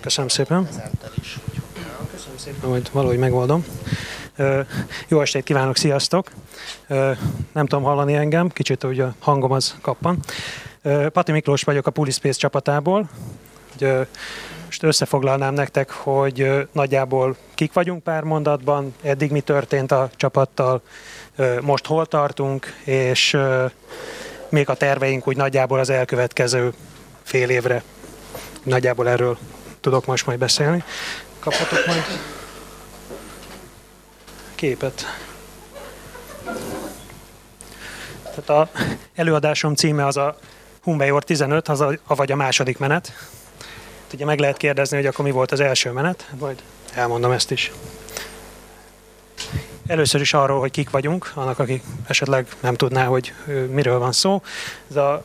Köszönöm szépen. Köszönöm szépen, majd valahogy megoldom. Jó estét kívánok, sziasztok! Nem tudom hallani engem, kicsit ugye a hangom az kappan. Pati Miklós vagyok a Pulispace csapatából. Most összefoglalnám nektek, hogy nagyjából kik vagyunk pár mondatban, eddig mi történt a csapattal, most hol tartunk, és még a terveink úgy nagyjából az elkövetkező fél évre. Nagyjából erről tudok most majd beszélni. Kaphatok majd képet. Tehát a előadásom címe az a Humbeyor 15, az a, vagy a második menet. Ugye meg lehet kérdezni, hogy akkor mi volt az első menet, majd elmondom ezt is. Először is arról, hogy kik vagyunk, annak, aki esetleg nem tudná, hogy miről van szó. Ez a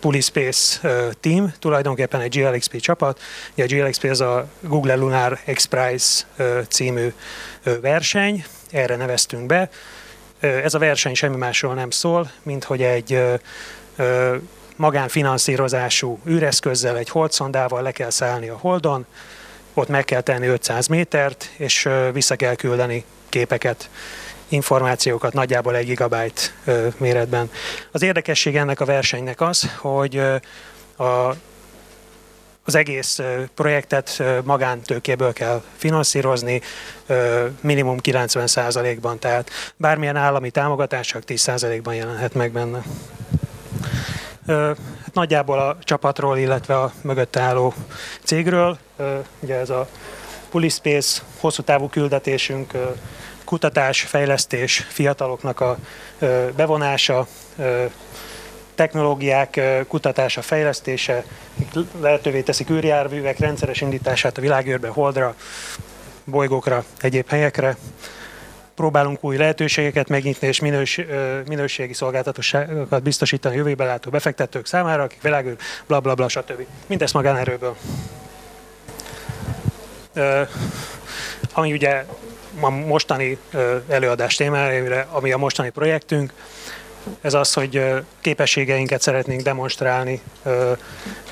Pulispace team, tulajdonképpen egy GLXP csapat. A GLXP az a Google Lunar X Prize című verseny, erre neveztünk be. Ez a verseny semmi másról nem szól, mint hogy egy magánfinanszírozású űreszközzel, egy holdszondával le kell szállni a holdon, ott meg kell tenni 500 métert, és vissza kell küldeni képeket, információkat nagyjából egy gigabyte méretben. Az érdekesség ennek a versenynek az, hogy a az egész projektet magántőkéből kell finanszírozni, minimum 90%-ban, tehát bármilyen állami támogatás csak 10%-ban jelenhet meg benne. Nagyjából a csapatról, illetve a mögött álló cégről, ugye ez a Pulispace hosszú távú küldetésünk, kutatás, fejlesztés, fiataloknak a bevonása, technológiák kutatása, fejlesztése, lehetővé teszik űrjárművek rendszeres indítását a világőrbe, holdra, bolygókra, egyéb helyekre. Próbálunk új lehetőségeket megnyitni és minős, minőségi szolgáltatóságokat biztosítani a jövőbe látó befektetők számára, akik világőr, bla bla bla, stb. Mindezt magánerőből. Ami ugye a mostani előadás témájára, ami a mostani projektünk, ez az, hogy képességeinket szeretnénk demonstrálni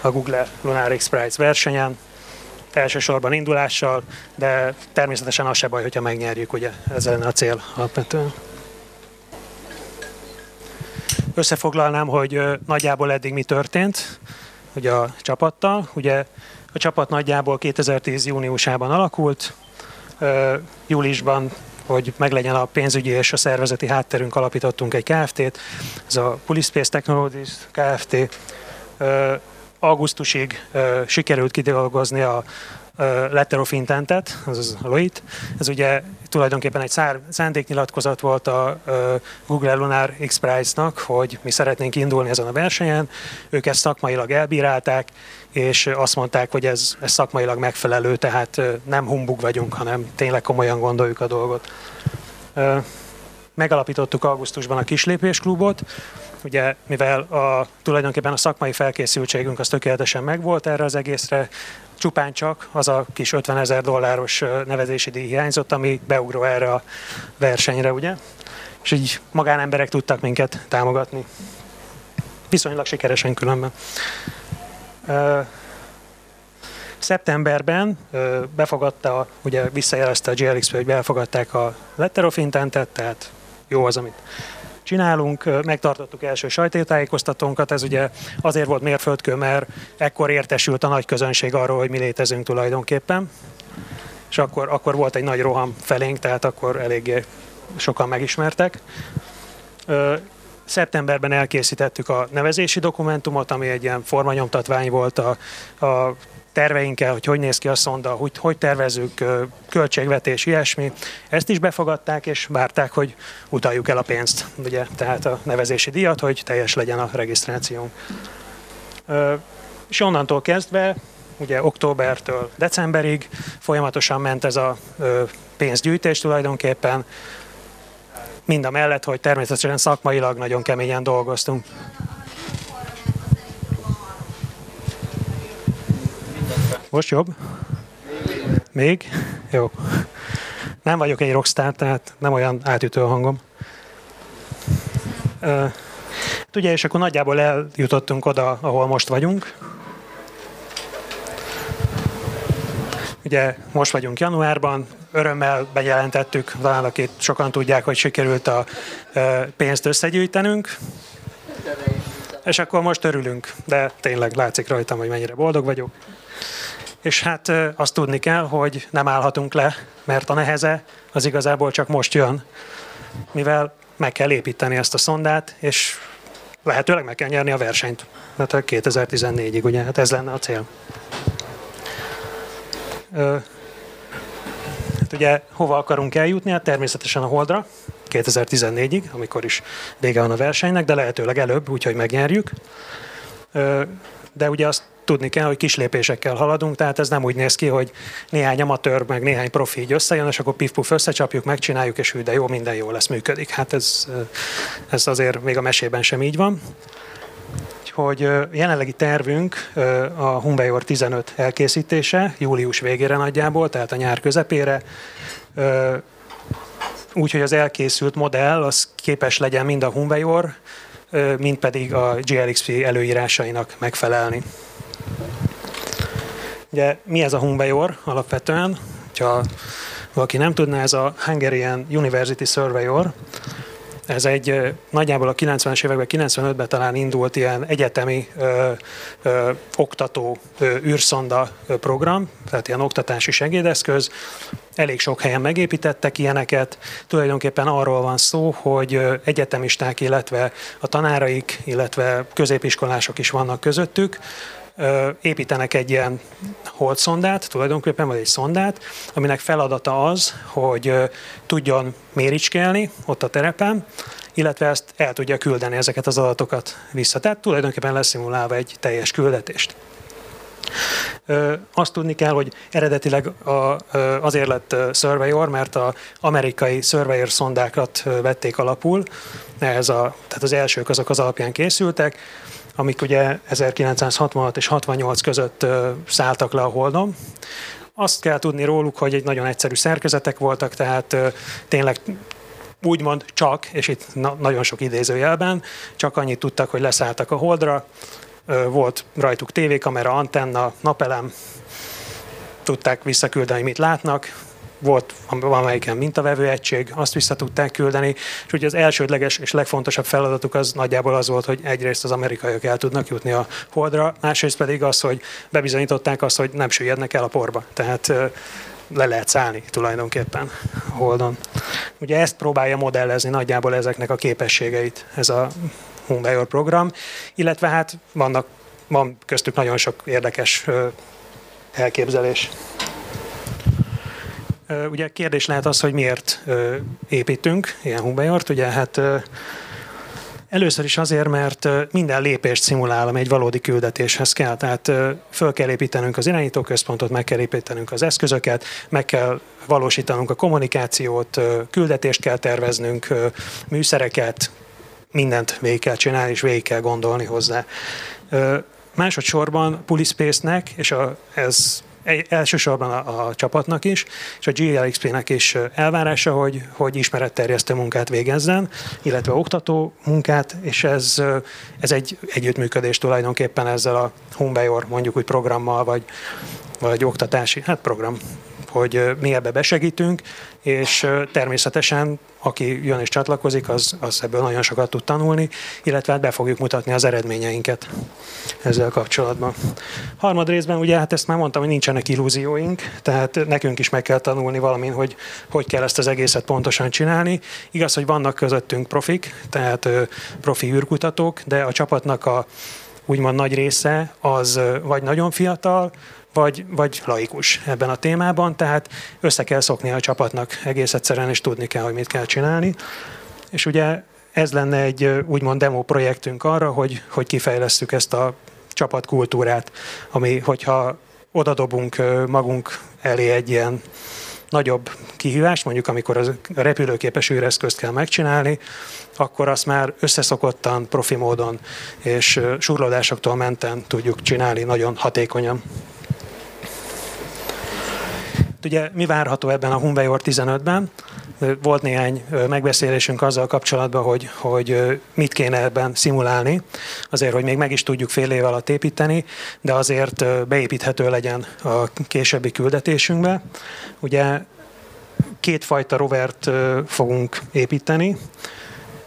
a Google Lunar X Prize versenyen, elsősorban indulással, de természetesen az se baj, hogyha megnyerjük, ugye ez lenne a cél alapvetően. Összefoglalnám, hogy nagyjából eddig mi történt ugye a csapattal. Ugye a csapat nagyjából 2010. júniusában alakult, júliusban hogy meglegyen a pénzügyi és a szervezeti hátterünk, alapítottunk egy KFT-t, ez a Pulispace Technologies Kft. Augusztusig sikerült kidolgozni a letter of intent-et, azaz a LOIT. Ez ugye tulajdonképpen egy szándéknyilatkozat volt a Google Lunar X Prize-nak, hogy mi szeretnénk indulni ezen a versenyen. Ők ezt szakmailag elbírálták, és azt mondták, hogy ez, ez szakmailag megfelelő, tehát nem humbug vagyunk, hanem tényleg komolyan gondoljuk a dolgot. Megalapítottuk augusztusban a Kislépés klubot, ugye mivel a, tulajdonképpen a szakmai felkészültségünk az tökéletesen megvolt erre az egészre, csupán csak az a kis 50 ezer dolláros nevezési díj hiányzott, ami beugró erre a versenyre, ugye? És így magánemberek tudtak minket támogatni. Viszonylag sikeresen különben. Szeptemberben befogadta, ugye visszajelezte a GLX, hogy befogadták a letter of intent tehát jó az, amit csinálunk. Megtartottuk első sajtótájékoztatónkat, ez ugye azért volt mérföldkő, mert ekkor értesült a nagy közönség arról, hogy mi létezünk tulajdonképpen. És akkor, akkor volt egy nagy roham felénk, tehát akkor eléggé sokan megismertek. Szeptemberben elkészítettük a nevezési dokumentumot, ami egy ilyen formanyomtatvány volt a, a terveinkkel, hogy hogy néz ki a szonda, hogy, hogy tervezünk, költségvetés, ilyesmi. Ezt is befogadták, és várták, hogy utaljuk el a pénzt, ugye, tehát a nevezési díjat, hogy teljes legyen a regisztrációnk. És onnantól kezdve, ugye októbertől decemberig folyamatosan ment ez a pénzgyűjtés tulajdonképpen, mind a mellett, hogy természetesen szakmailag nagyon keményen dolgoztunk. Most jobb? Még? Jó. Nem vagyok egy rockstar, tehát nem olyan átütő a hangom. Uh, ugye, és akkor nagyjából eljutottunk oda, ahol most vagyunk. Ugye most vagyunk januárban, örömmel bejelentettük, talán akit sokan tudják, hogy sikerült a pénzt összegyűjtenünk. És akkor most örülünk, de tényleg látszik rajtam, hogy mennyire boldog vagyok. És hát azt tudni kell, hogy nem állhatunk le, mert a neheze az igazából csak most jön, mivel meg kell építeni ezt a szondát, és lehetőleg meg kell nyerni a versenyt. Hát 2014-ig, ugye, hát ez lenne a cél. Hát ugye hova akarunk eljutni? Hát természetesen a Holdra, 2014-ig, amikor is vége van a versenynek, de lehetőleg előbb, úgyhogy megnyerjük. De ugye azt tudni kell, hogy kis lépésekkel haladunk, tehát ez nem úgy néz ki, hogy néhány amatőr, meg néhány profi így összejön, és akkor pif-puf összecsapjuk, megcsináljuk, és hű, de jó, minden jó lesz, működik. Hát ez, ez azért még a mesében sem így van. Úgyhogy jelenlegi tervünk a Humbeyor 15 elkészítése, július végére nagyjából, tehát a nyár közepére. Úgyhogy az elkészült modell az képes legyen mind a Humbeyor, mind pedig a GLXP előírásainak megfelelni. Ugye mi ez a Humbeyor alapvetően? Ha valaki nem tudná, ez a Hungarian University Surveyor, ez egy nagyjából a 90-es években, 95-ben talán indult ilyen egyetemi ö, ö, oktató ö, űrszonda program, tehát ilyen oktatási segédeszköz. Elég sok helyen megépítettek ilyeneket. Tulajdonképpen arról van szó, hogy egyetemisták, illetve a tanáraik, illetve középiskolások is vannak közöttük, építenek egy ilyen holdszondát, tulajdonképpen vagy egy szondát, aminek feladata az, hogy tudjon méricskélni ott a terepen, illetve ezt el tudja küldeni ezeket az adatokat vissza. Tehát tulajdonképpen leszimulálva egy teljes küldetést. Azt tudni kell, hogy eredetileg azért lett Surveyor, mert az amerikai Surveyor szondákat vették alapul, ez a, tehát az elsők azok az alapján készültek, amik ugye 1966 és 68 között szálltak le a Holdon. Azt kell tudni róluk, hogy egy nagyon egyszerű szerkezetek voltak, tehát tényleg úgymond csak, és itt na- nagyon sok idézőjelben, csak annyit tudtak, hogy leszálltak a Holdra, volt rajtuk tévékamera, antenna, napelem, tudták visszaküldeni, mit látnak, volt valamelyiken mintavevő egység, azt vissza tudták küldeni, és ugye az elsődleges és legfontosabb feladatuk az nagyjából az volt, hogy egyrészt az amerikaiak el tudnak jutni a holdra, másrészt pedig az, hogy bebizonyították azt, hogy nem süllyednek el a porba. Tehát le lehet szállni tulajdonképpen a holdon. Ugye ezt próbálja modellezni nagyjából ezeknek a képességeit ez a Humbeyor program, illetve hát vannak, van köztük nagyon sok érdekes elképzelés. Ugye kérdés lehet az, hogy miért építünk ilyen Humbeort. Ugye hát Először is azért, mert minden lépést szimulálom egy valódi küldetéshez kell. Tehát föl kell építenünk az irányítóközpontot, meg kell építenünk az eszközöket, meg kell valósítanunk a kommunikációt, küldetést kell terveznünk, műszereket, mindent végig kell csinálni, és végig kell gondolni hozzá. Másodszorban Pulispace-nek, és a, ez elsősorban a, a csapatnak is, és a GLXP-nek is elvárása, hogy, hogy ismeretterjesztő munkát végezzen, illetve oktató munkát, és ez, ez egy együttműködés tulajdonképpen ezzel a Humbeyor mondjuk úgy programmal, vagy, vagy oktatási, hát program hogy mi ebbe besegítünk, és természetesen aki jön és csatlakozik, az, az ebből nagyon sokat tud tanulni, illetve hát be fogjuk mutatni az eredményeinket ezzel kapcsolatban. Harmad részben ugye, hát ezt már mondtam, hogy nincsenek illúzióink, tehát nekünk is meg kell tanulni valamin, hogy hogy kell ezt az egészet pontosan csinálni. Igaz, hogy vannak közöttünk profik, tehát profi űrkutatók, de a csapatnak a úgymond nagy része az vagy nagyon fiatal, vagy, vagy laikus ebben a témában, tehát össze kell szokni a csapatnak egész egyszerűen, és tudni kell, hogy mit kell csinálni. És ugye ez lenne egy úgymond demo projektünk arra, hogy, hogy kifejlesztük ezt a csapatkultúrát, ami, hogyha odadobunk magunk elé egy ilyen nagyobb kihívást, mondjuk amikor a repülőképes űreszközt kell megcsinálni, akkor azt már összeszokottan, profi módon és surlódásoktól menten tudjuk csinálni nagyon hatékonyan. Ugye mi várható ebben a Hunvejor 15-ben? Volt néhány megbeszélésünk azzal kapcsolatban, hogy, hogy mit kéne ebben szimulálni, azért, hogy még meg is tudjuk fél év alatt építeni, de azért beépíthető legyen a későbbi küldetésünkbe. Ugye kétfajta rovert fogunk építeni,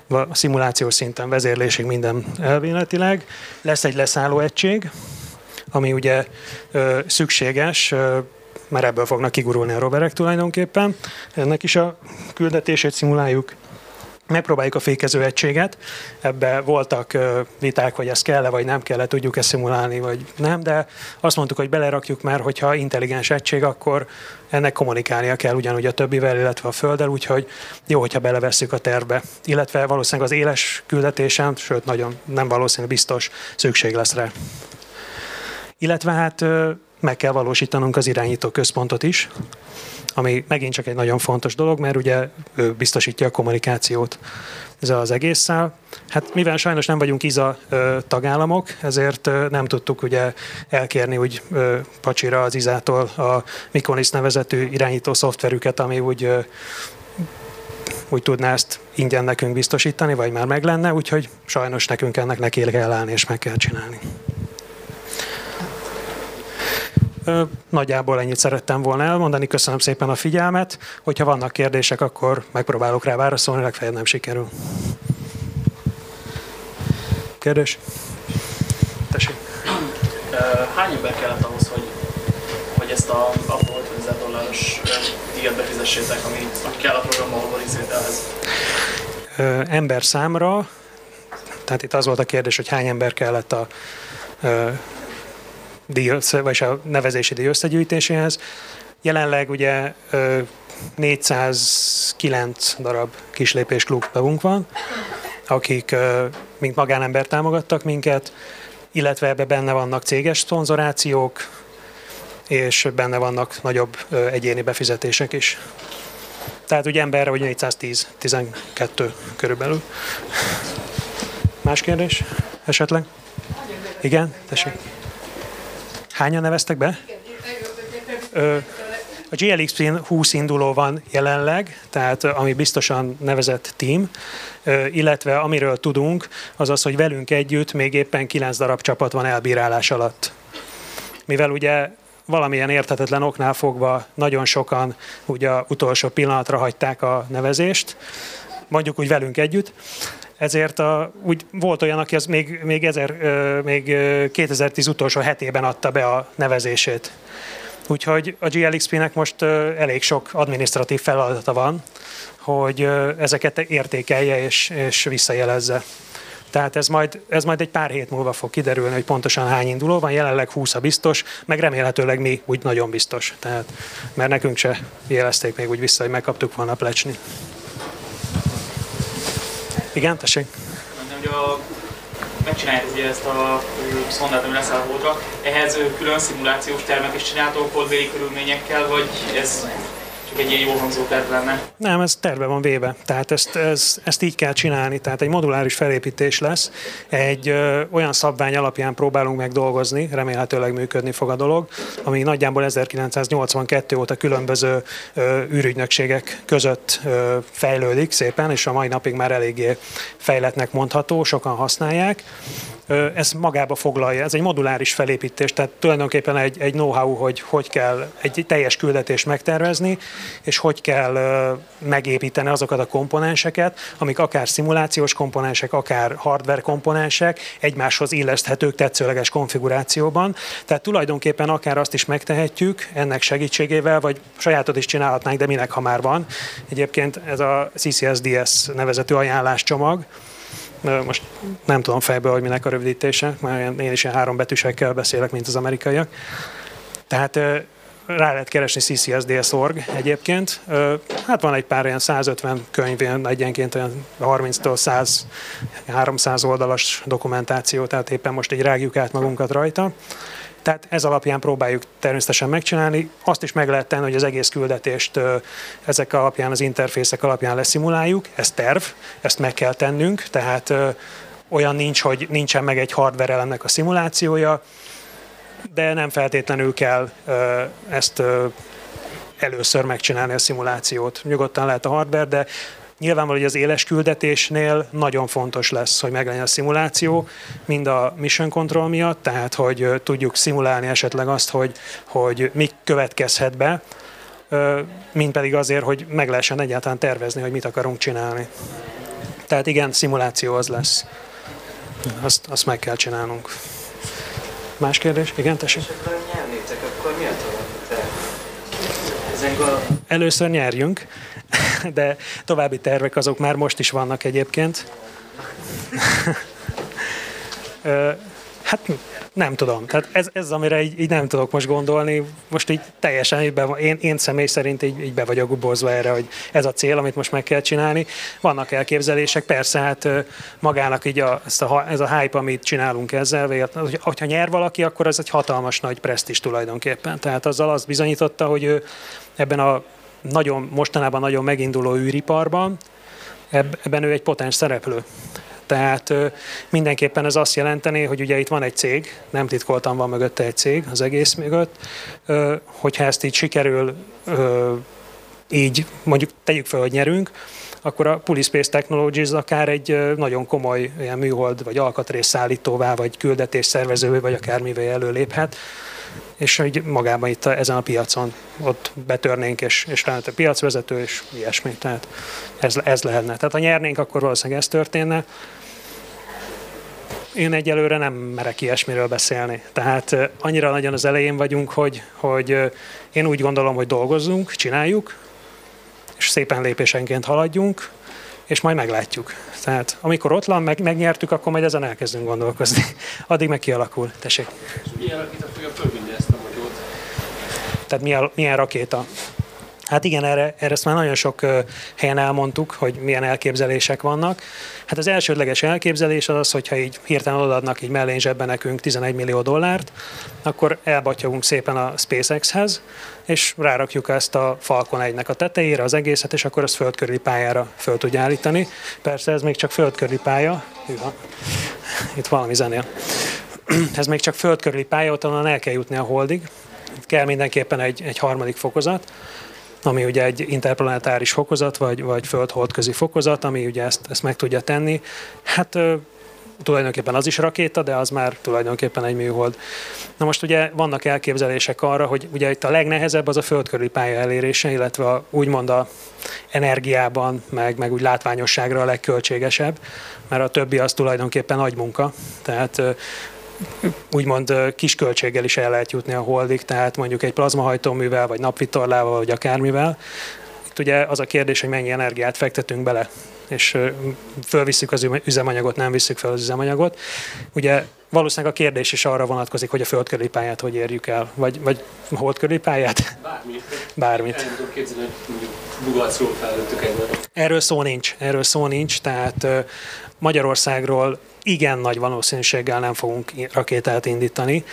a szimulációs szinten vezérlésig minden elvéletileg. Lesz egy leszálló egység, ami ugye ö, szükséges, ö, mert ebből fognak kigurulni a roverek tulajdonképpen. Ennek is a küldetését szimuláljuk. Megpróbáljuk a fékező egységet. Ebbe voltak viták, hogy ez kell-e vagy nem kell-e, tudjuk-e szimulálni, vagy nem, de azt mondtuk, hogy belerakjuk már, hogyha intelligens egység, akkor ennek kommunikálnia kell ugyanúgy a többivel, illetve a Földdel, úgyhogy jó, hogyha belevesszük a tervbe. Illetve valószínűleg az éles küldetésen, sőt, nagyon nem valószínű, biztos szükség lesz rá. Illetve hát meg kell valósítanunk az irányító központot is, ami megint csak egy nagyon fontos dolog, mert ugye ő biztosítja a kommunikációt ezzel az egésszel. Hát mivel sajnos nem vagyunk IZA tagállamok, ezért nem tudtuk ugye elkérni úgy pacsira az IZA-tól a Mikonis nevezetű irányító szoftverüket, ami úgy úgy tudná ezt ingyen nekünk biztosítani, vagy már meg lenne, úgyhogy sajnos nekünk ennek neki kell állni és meg kell csinálni. Nagyjából ennyit szerettem volna elmondani. Köszönöm szépen a figyelmet. Hogyha vannak kérdések, akkor megpróbálok rá válaszolni, legfeljebb nem sikerül. Kérdés? Tessék. Hány ember kellett ahhoz, hogy, hogy ezt a 50 ezer dolláros díjat befizessétek, ami kell a programmal való részvételhez? Ember számra, tehát itt az volt a kérdés, hogy hány ember kellett a díj, vagy a nevezési díj összegyűjtéséhez. Jelenleg ugye 409 darab kislépés klubunk van, akik mint magánember támogattak minket, illetve ebbe benne vannak céges szponzorációk, és benne vannak nagyobb egyéni befizetések is. Tehát ugye emberre, hogy 410, 12 körülbelül. Más kérdés esetleg? Igen, tessék. Hányan neveztek be? A GLX-n 20 induló van jelenleg, tehát ami biztosan nevezett team, illetve amiről tudunk, az az, hogy velünk együtt még éppen 9 darab csapat van elbírálás alatt. Mivel ugye valamilyen érthetetlen oknál fogva nagyon sokan ugye utolsó pillanatra hagyták a nevezést, mondjuk úgy velünk együtt, ezért a, úgy volt olyan, aki az még, még, ezer, még 2010 utolsó hetében adta be a nevezését. Úgyhogy a GLXP-nek most elég sok administratív feladata van, hogy ezeket értékelje és, és visszajelezze. Tehát ez majd, ez majd egy pár hét múlva fog kiderülni, hogy pontosan hány induló van. Jelenleg 20 a biztos, meg remélhetőleg mi úgy nagyon biztos. Tehát, mert nekünk se jelezték még úgy vissza, hogy megkaptuk volna plecsni. Igen, tessék. Mondom, hogy a, megcsináljátok ugye ezt a szondát, ami leszáll a hódra, ehhez külön szimulációs termek is csináltok holdvéri körülményekkel, vagy ez egy ilyen jó hangzó terv lenne. Nem, ez terve van véve. Tehát ezt, ez, ezt így kell csinálni. Tehát egy moduláris felépítés lesz. Egy ö, olyan szabvány alapján próbálunk meg dolgozni, remélhetőleg működni fog a dolog, ami nagyjából 1982 óta különböző ö, űrügynökségek között ö, fejlődik szépen, és a mai napig már eléggé fejletnek mondható, sokan használják ez magába foglalja. Ez egy moduláris felépítés, tehát tulajdonképpen egy, egy know-how, hogy hogy kell egy teljes küldetést megtervezni, és hogy kell megépíteni azokat a komponenseket, amik akár szimulációs komponensek, akár hardware komponensek, egymáshoz illeszthetők tetszőleges konfigurációban. Tehát tulajdonképpen akár azt is megtehetjük ennek segítségével, vagy sajátot is csinálhatnánk, de minek, ha már van. Egyébként ez a CCSDS nevezetű ajánláscsomag, most nem tudom fejből, hogy minek a rövidítése, mert én is ilyen három betűsekkel beszélek, mint az amerikaiak. Tehát rá lehet keresni ccsds.org egyébként. Hát van egy pár ilyen 150 könyv, ilyen egyenként olyan 30-tól 100, 300 oldalas dokumentáció, tehát éppen most így rágjuk át magunkat rajta. Tehát ez alapján próbáljuk természetesen megcsinálni. Azt is meg lehet tenni, hogy az egész küldetést ezek alapján, az interfészek alapján leszimuláljuk. Ez terv, ezt meg kell tennünk, tehát olyan nincs, hogy nincsen meg egy hardware ennek a szimulációja, de nem feltétlenül kell ezt először megcsinálni a szimulációt. Nyugodtan lehet a hardware, de Nyilvánvaló, hogy az éles küldetésnél nagyon fontos lesz, hogy meglegyen a szimuláció, mind a mission control miatt, tehát hogy tudjuk szimulálni esetleg azt, hogy, hogy mi következhet be, mint pedig azért, hogy meg lehessen egyáltalán tervezni, hogy mit akarunk csinálni. Tehát igen, szimuláció az lesz. Azt, azt meg kell csinálnunk. Más kérdés? Igen, tessék? nyernétek, akkor mi a Először nyerjünk, de további tervek azok már most is vannak egyébként. hát nem tudom. Tehát ez, ez amire így, így nem tudok most gondolni. Most így teljesen így be, én, én személy szerint így, így be vagyok gubozva erre, hogy ez a cél, amit most meg kell csinálni. Vannak elképzelések, persze, hát magának így a, ezt a, ez a hype, amit csinálunk ezzel, hogyha nyer valaki, akkor ez egy hatalmas nagy presztis tulajdonképpen. Tehát azzal azt bizonyította, hogy ő ebben a nagyon, mostanában nagyon meginduló űriparban, ebben ő egy potens szereplő. Tehát mindenképpen ez azt jelenteni, hogy ugye itt van egy cég, nem titkoltan van mögötte egy cég az egész mögött, hogyha ezt így sikerül így mondjuk tegyük fel, hogy nyerünk, akkor a Pulispace Technologies akár egy nagyon komoly ilyen műhold, vagy alkatrész szállítóvá, vagy küldetés szervezővé, vagy akármivel előléphet, és hogy magában itt a, ezen a piacon ott betörnénk, és, és lehet a piacvezető, és ilyesmi. Tehát ez, ez lehetne. Tehát ha nyernénk, akkor valószínűleg ez történne. Én egyelőre nem merek ilyesmiről beszélni. Tehát annyira nagyon az elején vagyunk, hogy, hogy én úgy gondolom, hogy dolgozzunk, csináljuk, és szépen lépésenként haladjunk, és majd meglátjuk. Tehát amikor ott van, meg, megnyertük, akkor majd ezen elkezdünk gondolkozni. Addig meg kialakul. Tessék. Milyen rakéta fogja fölvinni ezt a magyót? Tehát milyen, milyen rakéta? Hát igen, erre, erre ezt már nagyon sok helyen elmondtuk, hogy milyen elképzelések vannak. Hát az elsődleges elképzelés az az, hogyha így hirtelen odaadnak így mellén zsebben nekünk 11 millió dollárt, akkor elbatyogunk szépen a SpaceX-hez, és rárakjuk ezt a Falcon 1-nek a tetejére az egészet, és akkor ezt földkörüli pályára föl tudja állítani. Persze ez még csak földkörüli pálya. Hűha. Itt valami zenél. ez még csak földkörüli pálya, ott el kell jutni a holdig. Kell mindenképpen egy, egy harmadik fokozat ami ugye egy interplanetáris fokozat, vagy, vagy föld-holdközi fokozat, ami ugye ezt, ezt meg tudja tenni. Hát tulajdonképpen az is rakéta, de az már tulajdonképpen egy műhold. Na most ugye vannak elképzelések arra, hogy ugye itt a legnehezebb az a földkörüli pálya elérése, illetve a, úgymond a energiában, meg, meg úgy látványosságra a legköltségesebb, mert a többi az tulajdonképpen nagy munka. Tehát úgymond kis költséggel is el lehet jutni a holdig, tehát mondjuk egy plazmahajtóművel, vagy napvitorlával, vagy akármivel. Itt ugye az a kérdés, hogy mennyi energiát fektetünk bele, és fölvisszük az üzemanyagot, nem visszük fel az üzemanyagot. Ugye valószínűleg a kérdés is arra vonatkozik, hogy a földkörüli pályát hogy érjük el, vagy, vagy holdkörüli pályát? Bármit. Bármit. El tudom képzelni, hogy mondjuk Erről szó nincs, erről szó nincs, tehát Magyarországról igen nagy valószínűséggel nem fogunk rakétát indítani.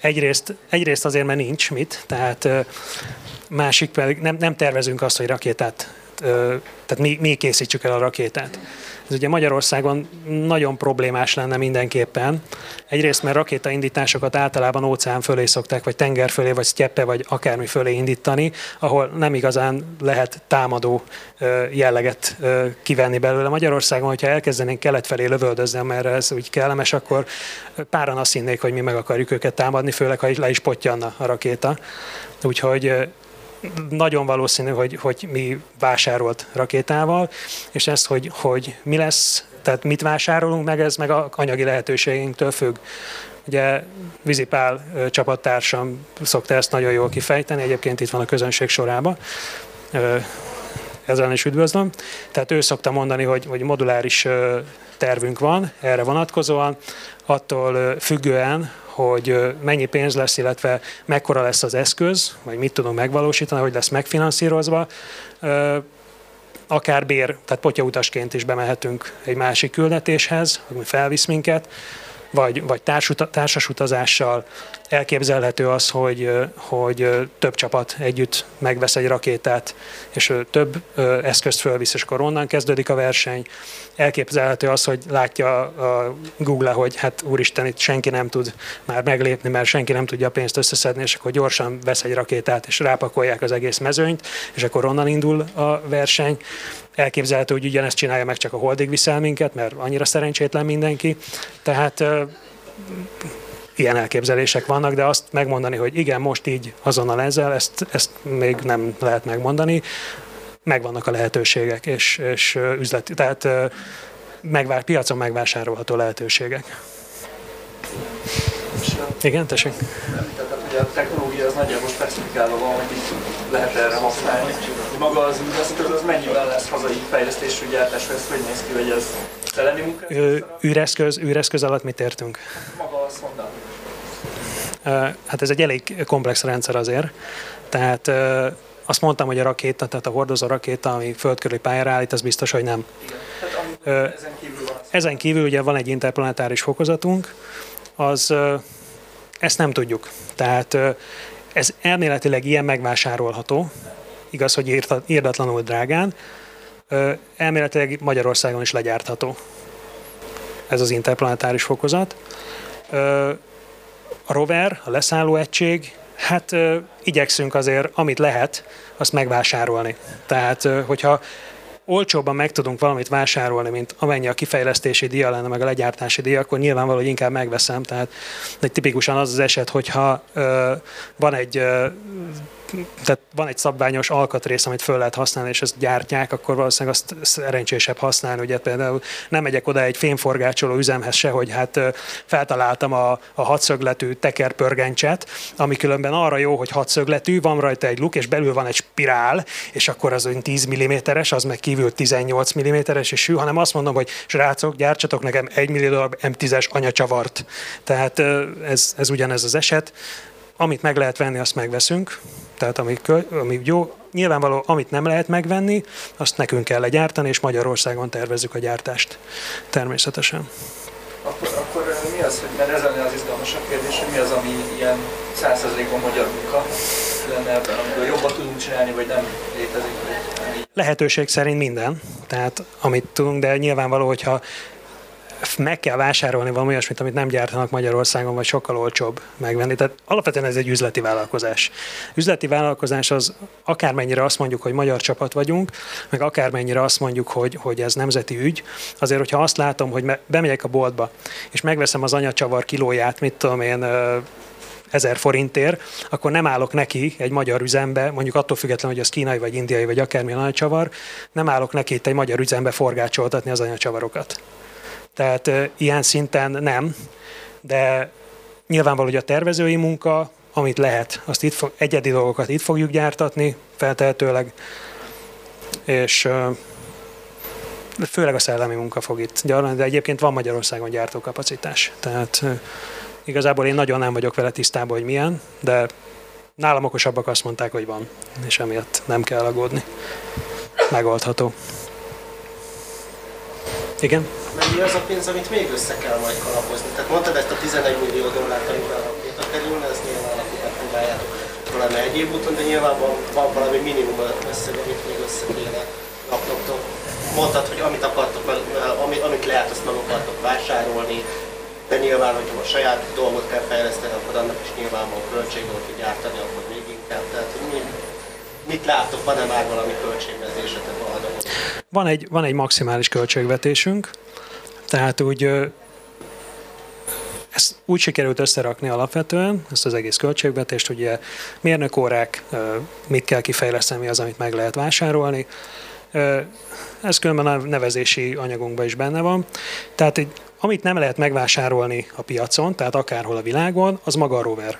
Egyrészt, egyrészt azért, mert nincs mit, tehát másik pedig nem, nem tervezünk azt, hogy rakétát, tehát mi, mi készítsük el a rakétát. Ez ugye Magyarországon nagyon problémás lenne mindenképpen. Egyrészt, mert rakétaindításokat általában óceán fölé szokták, vagy tenger fölé, vagy sztyeppe, vagy akármi fölé indítani, ahol nem igazán lehet támadó jelleget kivenni belőle. Magyarországon, hogyha elkezdenénk kelet felé lövöldözni, mert ez úgy kellemes, akkor páran azt hinnék, hogy mi meg akarjuk őket támadni, főleg ha le is potyanna a rakéta. Úgyhogy nagyon valószínű, hogy, hogy mi vásárolt rakétával, és ez, hogy, hogy mi lesz, tehát mit vásárolunk meg, ez meg a anyagi lehetőségeinktől függ. Ugye Vizipál csapattársam szokta ezt nagyon jól kifejteni, egyébként itt van a közönség sorában, ezzel is üdvözlöm. Tehát ő szokta mondani, hogy, hogy moduláris tervünk van erre vonatkozóan, attól függően, hogy mennyi pénz lesz, illetve mekkora lesz az eszköz, vagy mit tudunk megvalósítani, hogy lesz megfinanszírozva, akár bér, tehát potyautasként is bemehetünk egy másik küldetéshez, ami felvisz minket, vagy, vagy társuta, társas utazással. Elképzelhető az, hogy, hogy több csapat együtt megvesz egy rakétát, és több eszközt fölvisz, és akkor onnan kezdődik a verseny. Elképzelhető az, hogy látja a Google, hogy hát úristen, itt senki nem tud már meglépni, mert senki nem tudja a pénzt összeszedni, és akkor gyorsan vesz egy rakétát, és rápakolják az egész mezőnyt, és akkor onnan indul a verseny. Elképzelhető, hogy ugyanezt csinálja meg, csak a holdig viszel minket, mert annyira szerencsétlen mindenki. Tehát ilyen elképzelések vannak, de azt megmondani, hogy igen, most így azonnal ezzel, ezt, ezt még nem lehet megmondani. Megvannak a lehetőségek, és, és üzleti, tehát megvár, piacon megvásárolható lehetőségek. Igen, tessék. Ugye a technológia az nagyjából specifikálva van, hogy lehet erre használni. Maga az űreszköz az mennyivel lesz hazai fejlesztésű gyártás, ez hogy néz ki, hogy ez szellemi munka? Űreszköz, űreszköz alatt mit értünk? Maga a szonda. Hát ez egy elég komplex rendszer azért. Tehát azt mondtam, hogy a rakéta, tehát a hordozó rakéta, ami földkörüli pályára állít, az biztos, hogy nem. Igen. Tehát, ezen kívül van. Ezen kívül ugye van egy interplanetáris fokozatunk, az ezt nem tudjuk. Tehát ez elméletileg ilyen megvásárolható, igaz, hogy írdatlanul drágán, elméletileg Magyarországon is legyártható ez az interplanetáris fokozat. A rover, a leszálló egység, hát igyekszünk azért, amit lehet, azt megvásárolni. Tehát, hogyha olcsóbban meg tudunk valamit vásárolni, mint amennyi a kifejlesztési díja lenne, meg a legyártási díja, akkor nyilvánvaló, hogy inkább megveszem. Tehát egy tipikusan az az eset, hogyha ö, van egy ö, tehát van egy szabványos alkatrész, amit föl lehet használni, és ezt gyártják, akkor valószínűleg azt szerencsésebb használni. Ugye például nem megyek oda egy fémforgácsoló üzemhez se, hogy hát feltaláltam a, a hatszögletű tekerpörgencset, ami különben arra jó, hogy hatszögletű, van rajta egy luk, és belül van egy spirál, és akkor az olyan 10 mm-es, az meg kívül 18 mm-es és sű, hanem azt mondom, hogy srácok, gyártsatok nekem 1 millió darab M10-es anyacsavart. Tehát ez, ez ugyanez az eset. Amit meg lehet venni, azt megveszünk, tehát ami, ami jó, nyilvánvaló, amit nem lehet megvenni, azt nekünk kell legyártani, és Magyarországon tervezzük a gyártást természetesen. Akkor, akkor mi az, hogy, mert ez lenne az izgalmasabb kérdés, hogy mi az, ami ilyen százszerzelékon magyar munka lenne ebben, amiből jobban tudunk csinálni, vagy nem létezik? Vagy Lehetőség szerint minden, tehát amit tudunk, de nyilvánvaló, hogyha meg kell vásárolni valami olyasmit, amit nem gyártanak Magyarországon, vagy sokkal olcsóbb megvenni. Tehát alapvetően ez egy üzleti vállalkozás. Üzleti vállalkozás az akármennyire azt mondjuk, hogy magyar csapat vagyunk, meg akármennyire azt mondjuk, hogy, hogy ez nemzeti ügy, azért, hogyha azt látom, hogy bemegyek a boltba, és megveszem az anyacsavar kilóját, mit tudom én, ezer forintért, akkor nem állok neki egy magyar üzembe, mondjuk attól függetlenül, hogy az kínai, vagy indiai, vagy akármilyen anyacsavar, nem állok neki itt egy magyar üzembe forgácsoltatni az anyacsavarokat. Tehát ilyen szinten nem, de nyilvánvaló, hogy a tervezői munka, amit lehet, azt itt fog, egyedi dolgokat itt fogjuk gyártatni, feltehetőleg, és főleg a szellemi munka fog itt gyarlani, de egyébként van Magyarországon gyártókapacitás. Tehát igazából én nagyon nem vagyok vele tisztában, hogy milyen, de nálam okosabbak azt mondták, hogy van, és emiatt nem kell aggódni. Megoldható. Igen? Mert mi az a pénz, amit még össze kell majd kalapozni? Tehát mondtad ezt a 11 millió dollárt, amivel a rakéta kerülne, ez nyilván akkor megpróbáljátok valami egyéb úton, de nyilván van, van valami minimum összeg, amit még össze kéne raknoktok. Mondtad, hogy amit akartok, amit, amit lehet, azt meg akartok vásárolni, de nyilván, hogyha a saját dolgot kell fejleszteni, akkor annak is nyilván van költség, hogy gyártani, akkor még inkább. Tehát, hogy mi, mit láttok, van-e már valami költségvetésetek a Van egy, van egy maximális költségvetésünk, tehát úgy ezt úgy sikerült összerakni alapvetően, ezt az egész költségvetést, ugye mérnökórák, mit kell kifejleszteni, mi az, amit meg lehet vásárolni. Ez különben a nevezési anyagunkban is benne van. Tehát egy, amit nem lehet megvásárolni a piacon, tehát akárhol a világon, az maga a rover.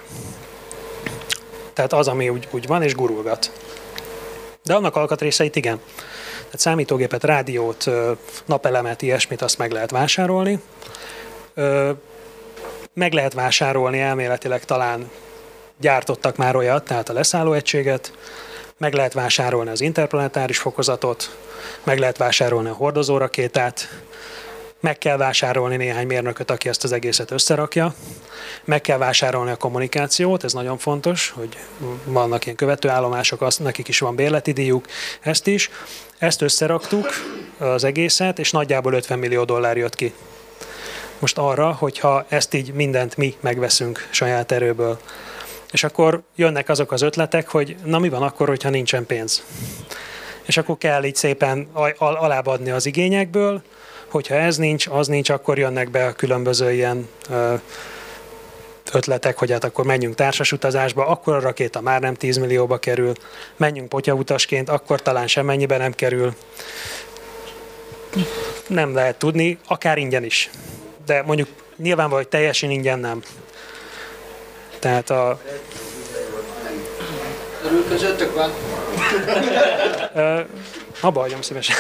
Tehát az, ami úgy, úgy van és gurulgat. De annak alkatrészeit igen. Tehát számítógépet, rádiót, napelemet, ilyesmit azt meg lehet vásárolni. Meg lehet vásárolni elméletileg talán gyártottak már olyat, tehát a leszállóegységet, meg lehet vásárolni az interplanetáris fokozatot, meg lehet vásárolni a hordozórakétát, meg kell vásárolni néhány mérnököt, aki ezt az egészet összerakja, meg kell vásárolni a kommunikációt, ez nagyon fontos, hogy vannak ilyen követőállomások, azt, nekik is van bérleti díjuk, ezt is. Ezt összeraktuk, az egészet, és nagyjából 50 millió dollár jött ki. Most arra, hogyha ezt így mindent mi megveszünk saját erőből. És akkor jönnek azok az ötletek, hogy na mi van akkor, hogyha nincsen pénz. És akkor kell így szépen adni az igényekből, hogyha ez nincs, az nincs, akkor jönnek be a különböző ilyen ötletek, hogy hát akkor menjünk társasutazásba, akkor a rakéta már nem 10 millióba kerül, menjünk potyautasként, akkor talán semmennyibe nem kerül. Nem lehet tudni, akár ingyen is. De mondjuk nyilvánvaló, hogy teljesen ingyen nem. Tehát a... Örül közöttök van? abba hagyom szívesen.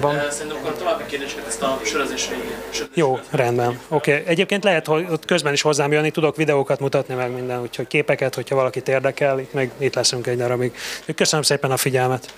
Van. Szerintem akkor további kérdéseket ezt a sörözés végén. Jó, rendben. Oké. Okay. Egyébként lehet, hogy ott közben is hozzám jönni, tudok videókat mutatni meg minden, úgyhogy képeket, hogyha valakit érdekel, itt meg itt leszünk egy darabig. Köszönöm szépen a figyelmet.